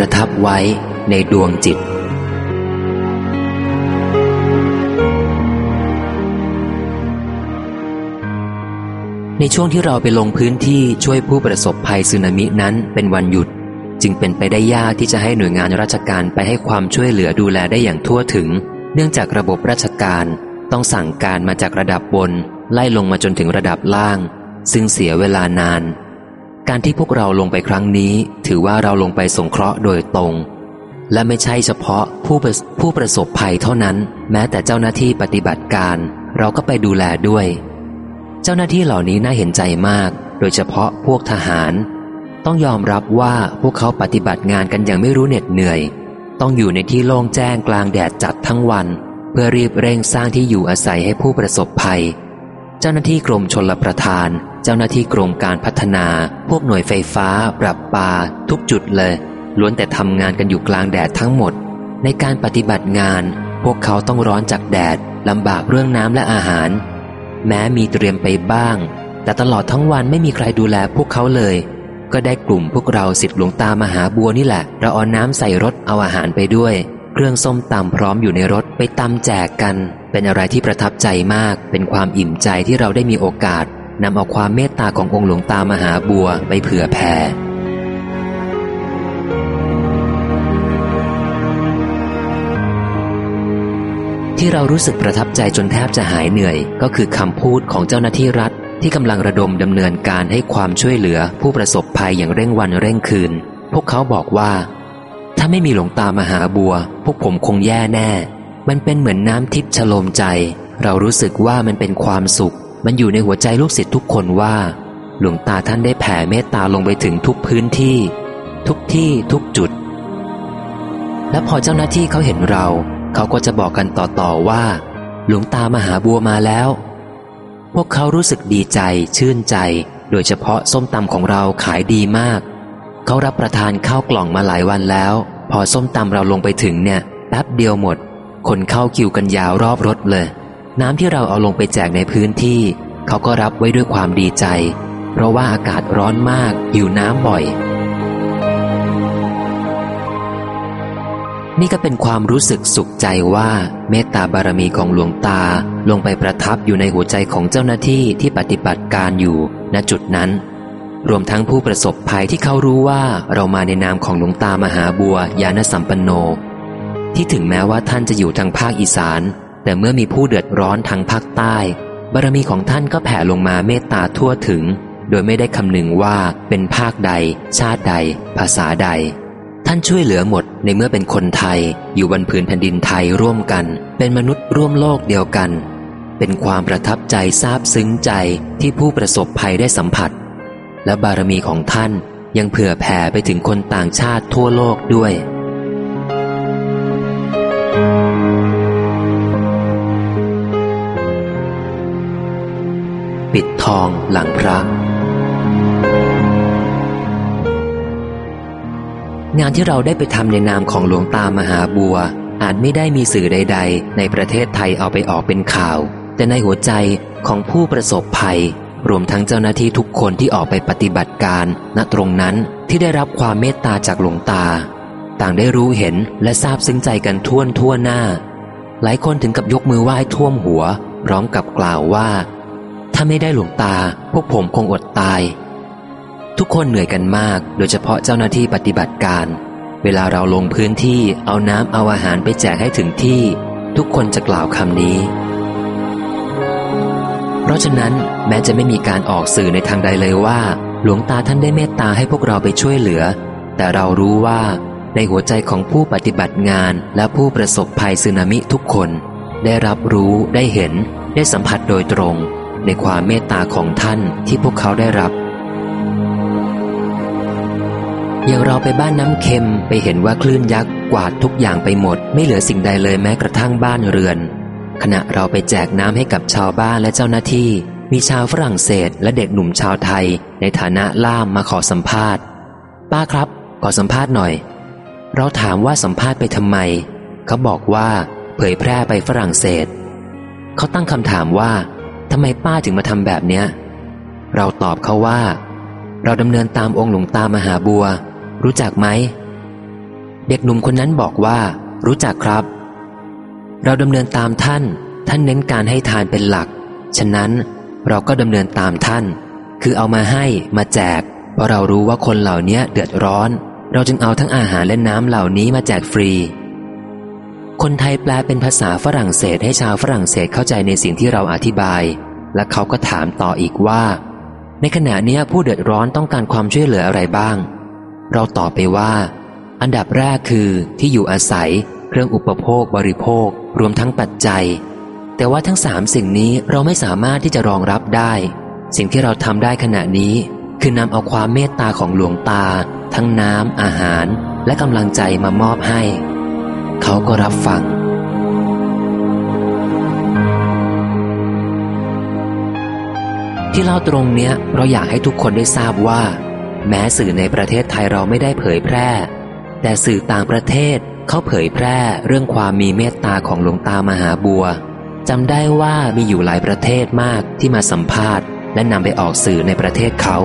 ประทับไว้ในดวงจิต ในช่วงที่เราไปลงพื้นที่ช่วยผู้ประสบภัยสึนามินั้นเป็นวันหยุด จึงเป็นไปได้ยากที่จะให้หน่วยงานราชการไปให้ความช่วยเหลือดูแลได้อย่างทั่วถึง เนื่องจากระบบราชการต้องสั่งการมาจากระดับบน ไล่ลงมาจนถึงระดับล่าง ซึ่งเสียเวลานาน การที่พวกเราลงไปครั้งนี้ ถือว่าเราลงไปสงเคราะห์โดยตรง และไม่ใช่เฉพาะผู้ผู้ประสบภัยเท่านั้น แม้แต่เจ้าหน้าที่ปฏิบัติการ เราก็ไปดูแลด้วย เจ้าหน้าที่เหล่านี้น่าเห็นใจมาก โดยเฉพาะพวกทหาร ต้องยอมรับว่าพวกเขาปฏิบัติงานกันอย่างไม่รู้เหน็ดเหนื่อย ต้องอยู่ในที่โล่งแจ้งกลางแดดจัดทั้งวัน เพื่อรีบเร่งสร้างที่อยู่อาศัยให้ผู้ประสบภัย เจ้าหน้าที่กรมชลประทาน เจ้าหน้าที่กรมการพัฒนา พวกหน่วยไฟฟ้า ปรับปา ทุกจุดเลย ล้วนแต่ทำงานกันอยู่กลางแดดทั้งหมด ในการปฏิบัติงาน พวกเขาต้องร้อนจากแดดลำบากเรื่องน้ำและอาหาร แม้มีเตรียมไปบ้าง แต่ตลอดทั้งวันไม่มีใครดูแลพวกเขาเลย ก็ได้กลุ่มพวกเราสิทธิ์หลวงตามหาบัวนี่แหละ เราเอาน้ำใส่รถเอาอาหารไปด้วย เครื่องส้มตำพร้อมอยู่ในรถไปตำแจกกัน เป็นอะไรที่ประทับใจมาก เป็นความอิ่มใจที่เราได้มีโอกาสนำเอาความเมตตาขององค์หลวงตามหาบัวไปเผื่อแผ่ที่เรารู้สึกประทับใจจนแทบจะหายเหนื่อย ก็คือคำพูดของเจ้าหน้าที่รัฐ ที่กำลังระดมดำเนินการให้ความช่วยเหลือผู้ประสบภัยอย่างเร่งวันเร่งคืน พวกเขาบอกว่า ถ้าไม่มีหลวงตามหาบัว พวกผมคงแย่แน่ มันเป็นเหมือนน้ำทิพย์ฉโลมใจ เรารู้สึกว่ามันเป็นความสุข มันอยู่ในหัวใจลูกศิษย์ทุกคนว่า หลวงตาท่านได้แผ่เมตตาลงไปถึงทุกพื้นที่ ทุกที่ทุกจุด และพอเจ้าหน้าที่เขาเห็นเรา เขาก็จะบอกกันต่อๆว่า หลวงตามหาบัวมาแล้ว พวกเขารู้สึกดีใจชื่นใจ โดยเฉพาะส้มตำของเราขายดีมาก เขารับประทานข้าวกล่องมาหลายวันแล้ว พอส้มตำเราลงไปถึงเนี่ยแป๊บเดียวหมด คนเข้าคิวกันยาวรอบรถเลย น้ำที่เราเอาลงไปแจกในพื้นที่ เขาก็รับไว้ด้วยความดีใจ เพราะว่าอากาศร้อนมากหิวน้ำบ่อย นี่ก็เป็นความรู้สึกสุขใจว่าเมตตาบารมีของหลวงตาลงไปประทับอยู่ในหัวใจของเจ้าหน้าที่ที่ปฏิบัติการอยู่ณจุดนั้น รวมทั้งผู้ประสบภัยที่เขารู้ว่าเรามาในนามของหลวงตามหาบัวยานสัมปันโน ที่ถึงแม้ว่าท่านจะอยู่ทางภาคอีสาน แต่เมื่อมีผู้เดือดร้อนทางภาคใต้ บารมีของท่านก็แผ่ลงมาเมตตาทั่วถึง โดยไม่ได้คำนึงว่าเป็นภาคใด ชาติใด ภาษาใด ท่านช่วยเหลือหมดในเมื่อเป็นคนไทย อยู่บนพื้นแผ่นดินไทยร่วมกัน เป็นมนุษย์ร่วมโลกเดียวกัน เป็นความประทับใจซาบซึ้งใจที่ผู้ประสบภัยได้สัมผัส และบารมีของท่านยังเผื่อแผ่ไปถึงคนต่างชาติทั่วโลกด้วย ปิดทองหลังพระ งานที่เราได้ไปทำในนามของหลวงตามหาบัว อาจไม่ได้มีสื่อใด ๆ ในประเทศไทยเอาไปออกเป็นข่าว แต่ในหัวใจของผู้ประสบภัย รวมทั้งเจ้าหน้าที่ทุกคนที่ออกไปปฏิบัติการ ณตรงนั้นที่ได้รับความเมตตาจากหลวงตา ต่างได้รู้เห็นและทราบซึ้งใจกันท่วนทั่วหน้า หลายคนถึงกับยกมือไหว้ท่วมหัว พร้อมกับกล่าวว่า ถ้าไม่ได้หลวงตา พวกผมคงอดตาย ทุกคนเหนื่อยกันมาก โดยเฉพาะเจ้าหน้าที่ปฏิบัติการ เวลาเราลงพื้นที่เอาน้ำเอาอาหารไปแจกให้ถึงที่ ทุกคนจะกล่าวคำนี้ เพราะฉะนั้นแม้จะไม่มีการออกสื่อในทางใดเลยว่า หลวงตาท่านได้เมตตาให้พวกเราไปช่วยเหลือ แต่เรารู้ว่าในหัวใจของผู้ปฏิบัติงานและผู้ประสบภัยสึนามิทุกคน ได้รับรู้ได้เห็นได้สัมผัสโดยตรง ในความเมตตาของท่านที่พวกเขาได้รับ อย่างเราไปบ้านน้ำเค็มไปเห็นว่าคลื่นยักษ์กวาดทุกอย่างไปหมด ไม่เหลือสิ่งใดเลยแม้กระทั่งบ้านเรือน ขณะเราไปแจกน้ำให้กับชาวบ้านและเจ้าหน้าที่ มีชาวฝรั่งเศสและเด็กหนุ่มชาวไทย ในฐานะล่ามมาขอสัมภาษณ์ ป้าครับ ขอสัมภาษณ์หน่อย เราถามว่าสัมภาษณ์ไปทำไม เขาบอกว่า เผยแพร่ไปฝรั่งเศส เขาตั้งคำถามว่า ทำไมป้าถึงมาทำแบบเนี้ย เราตอบเขาว่า เราดำเนินตามองค์หลวงตามหาบัว รู้จักไหม เด็กหนุ่มคนนั้นบอกว่า รู้จักครับ เราดำเนินตามท่าน ท่านเน้นการให้ทานเป็นหลัก ฉะนั้นเราก็ดำเนินตามท่าน คือเอามาให้มาแจก เพราะเรารู้ว่าคนเหล่านี้เดือดร้อน เราจึงเอาทั้งอาหารและน้ำเหล่านี้มาแจกฟรี คนไทยแปลเป็นภาษาฝรั่งเศสให้ชาวฝรั่งเศสเข้าใจในสิ่งที่เราอธิบาย และเขาก็ถามต่ออีกว่า ในขณะนี้ผู้เดือดร้อนต้องการความช่วยเหลืออะไรบ้าง เราตอบไปว่า อันดับแรกคือที่อยู่อาศัย เครื่องอุปโภคบริโภค รวมทั้งปัจจัย แต่ว่าทั้งสามสิ่งนี้เราไม่สามารถที่จะรองรับได้ สิ่งที่เราทำได้ขณะนี้ คือนำเอาความเมตตาของหลวงตา ทั้งน้ำอาหาร และกำลังใจมามอบให้ เขาก็รับฟัง ที่เล่าตรงเนี้ยเราอยากให้ทุกคนได้ทราบว่า แม้สื่อในประเทศไทยเราไม่ได้เผยแพร่ แต่สื่อต่างประเทศเขาเผยแพร่เรื่องความมีเมตตาของหลวงตามหาบัวจำได้ว่ามีอยู่หลายประเทศมากที่มาสัมภาษณ์ และนำไปออกสื่อในประเทศเขา